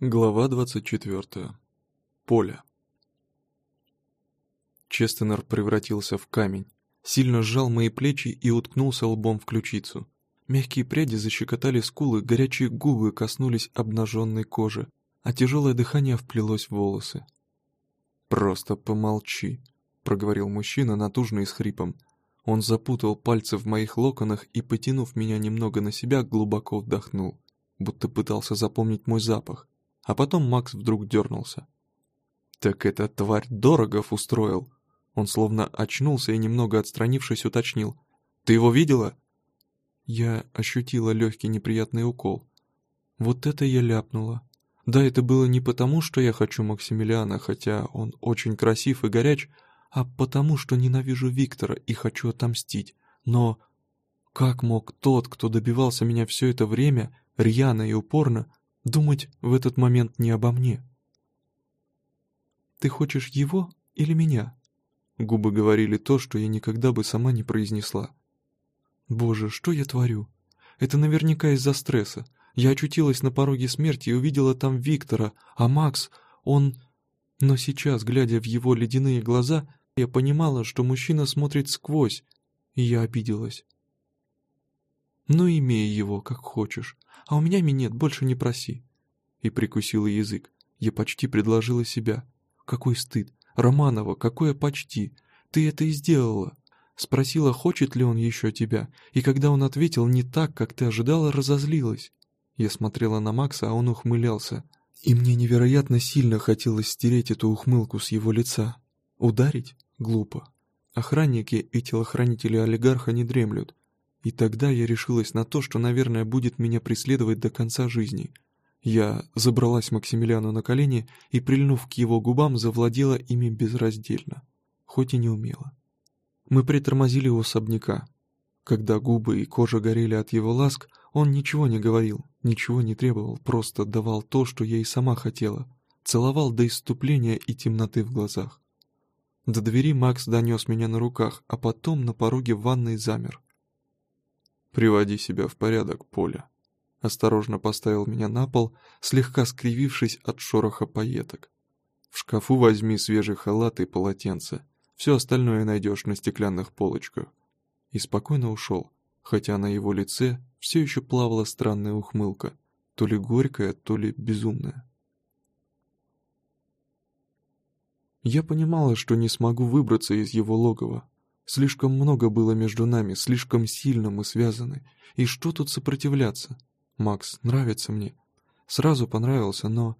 Глава 24. Поле. Честенер превратился в камень, сильно сжал мои плечи и уткнулся лбом в ключицу. Мягкие пряди защекотали скулы, горячие губы коснулись обнаженной кожи, а тяжелое дыхание вплелось в волосы. «Просто помолчи», — проговорил мужчина натужно и с хрипом. Он запутал пальцы в моих локонах и, потянув меня немного на себя, глубоко вдохнул, будто пытался запомнить мой запах а потом Макс вдруг дернулся. «Так это тварь Дорогов устроил!» Он словно очнулся и, немного отстранившись, уточнил. «Ты его видела?» Я ощутила легкий неприятный укол. Вот это я ляпнула. Да, это было не потому, что я хочу Максимилиана, хотя он очень красив и горяч, а потому, что ненавижу Виктора и хочу отомстить. Но как мог тот, кто добивался меня все это время, рьяно и упорно, думать в этот момент не обо мне. «Ты хочешь его или меня?» Губы говорили то, что я никогда бы сама не произнесла. «Боже, что я творю? Это наверняка из-за стресса. Я очутилась на пороге смерти и увидела там Виктора, а Макс, он...» Но сейчас, глядя в его ледяные глаза, я понимала, что мужчина смотрит сквозь, и я обиделась. «Ну, имей его, как хочешь а у меня минет, больше не проси». И прикусила язык. Я почти предложила себя. Какой стыд. Романова, какое почти. Ты это и сделала. Спросила, хочет ли он еще тебя, и когда он ответил не так, как ты ожидала, разозлилась. Я смотрела на Макса, а он ухмылялся. И мне невероятно сильно хотелось стереть эту ухмылку с его лица. Ударить? Глупо. Охранники и телохранители олигарха не дремлют. И тогда я решилась на то, что, наверное, будет меня преследовать до конца жизни. Я забралась Максимилиану на колени и, прильнув к его губам, завладела ими безраздельно, хоть и не умела. Мы притормозили у особняка. Когда губы и кожа горели от его ласк, он ничего не говорил, ничего не требовал, просто давал то, что я и сама хотела. Целовал до иступления и темноты в глазах. До двери Макс донес меня на руках, а потом на пороге ванной замер. «Приводи себя в порядок, Поля». Осторожно поставил меня на пол, слегка скривившись от шороха пайеток. «В шкафу возьми свежий халат и полотенце. Все остальное найдешь на стеклянных полочках». И спокойно ушел, хотя на его лице все еще плавала странная ухмылка, то ли горькая, то ли безумная. Я понимала, что не смогу выбраться из его логова, Слишком много было между нами, слишком сильно мы связаны. И что тут сопротивляться? Макс нравится мне. Сразу понравился, но...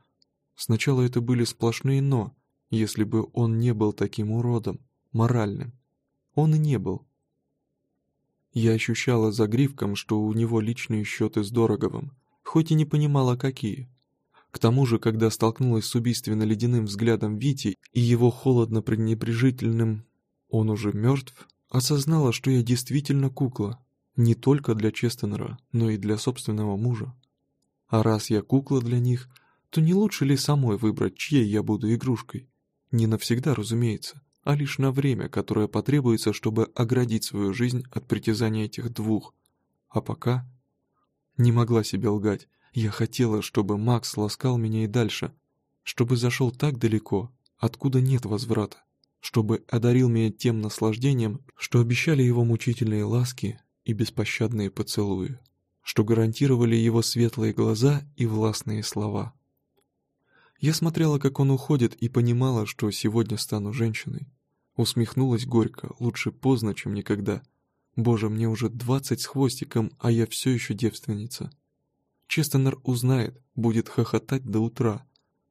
Сначала это были сплошные «но», если бы он не был таким уродом, моральным. Он и не был. Я ощущала за гривком, что у него личные счеты с Дороговым, хоть и не понимала, какие. К тому же, когда столкнулась с убийственно-ледяным взглядом Вити и его холодно-пренебрежительным он уже мертв, осознала, что я действительно кукла, не только для Честенера, но и для собственного мужа. А раз я кукла для них, то не лучше ли самой выбрать, чьей я буду игрушкой? Не навсегда, разумеется, а лишь на время, которое потребуется, чтобы оградить свою жизнь от притязания этих двух. А пока... Не могла себе лгать. Я хотела, чтобы Макс ласкал меня и дальше, чтобы зашел так далеко, откуда нет возврата чтобы одарил меня тем наслаждением, что обещали его мучительные ласки и беспощадные поцелуи, что гарантировали его светлые глаза и властные слова. Я смотрела, как он уходит, и понимала, что сегодня стану женщиной. Усмехнулась горько, лучше поздно, чем никогда. Боже, мне уже двадцать с хвостиком, а я все еще девственница. Честенер узнает, будет хохотать до утра,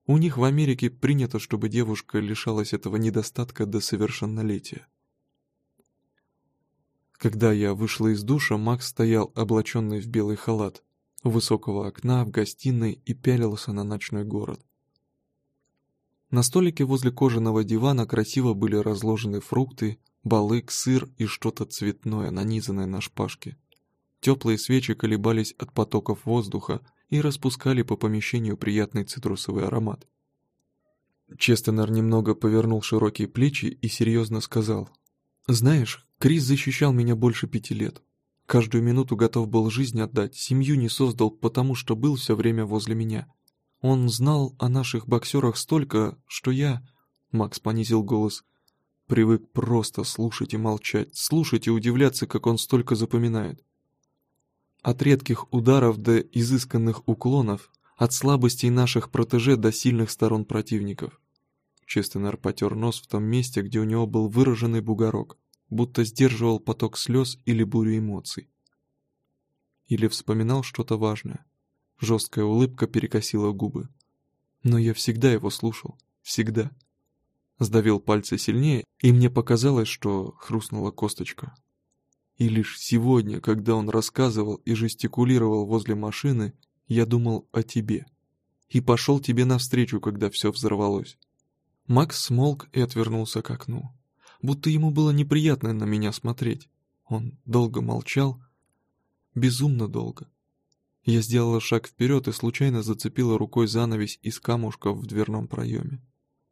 у них в Америке принято, чтобы девушка лишалась этого недостатка до совершеннолетия. Когда я вышла из душа, Макс стоял облаченный в белый халат, у высокого окна в гостиной и пялился на ночной город. На столике возле кожаного дивана красиво были разложены фрукты, балык, сыр и что-то цветное, нанизанное на шпажки. Теплые свечи колебались от потоков воздуха, и распускали по помещению приятный цитрусовый аромат. Честенер немного повернул широкие плечи и серьезно сказал. «Знаешь, Крис защищал меня больше пяти лет. Каждую минуту готов был жизнь отдать, семью не создал, потому что был все время возле меня. Он знал о наших боксерах столько, что я...» Макс понизил голос. «Привык просто слушать и молчать, слушать и удивляться, как он столько запоминает. От редких ударов до изысканных уклонов, от слабостей наших протеже до сильных сторон противников. Честенер потер нос в том месте, где у него был выраженный бугорок, будто сдерживал поток слез или бурю эмоций. Или вспоминал что-то важное. Жесткая улыбка перекосила губы. Но я всегда его слушал. Всегда. Сдавил пальцы сильнее, и мне показалось, что хрустнула косточка. И лишь сегодня, когда он рассказывал и жестикулировал возле машины, я думал о тебе. И пошел тебе навстречу, когда все взорвалось. Макс смолк и отвернулся к окну. Будто ему было неприятно на меня смотреть. Он долго молчал. Безумно долго. Я сделала шаг вперед и случайно зацепила рукой занавесь из камушков в дверном проеме.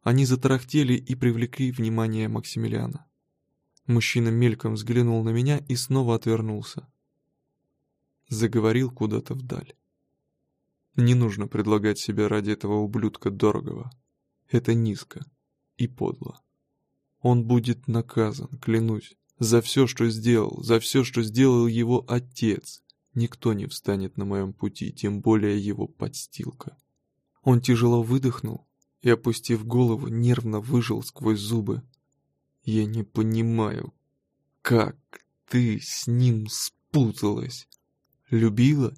Они затарахтели и привлекли внимание Максимилиана. Мужчина мельком взглянул на меня и снова отвернулся. Заговорил куда-то вдаль. Не нужно предлагать себя ради этого ублюдка дорогого. Это низко и подло. Он будет наказан, клянусь, за все, что сделал, за все, что сделал его отец. Никто не встанет на моем пути, тем более его подстилка. Он тяжело выдохнул и, опустив голову, нервно выжил сквозь зубы. Я не понимаю, как ты с ним спуталась. Любила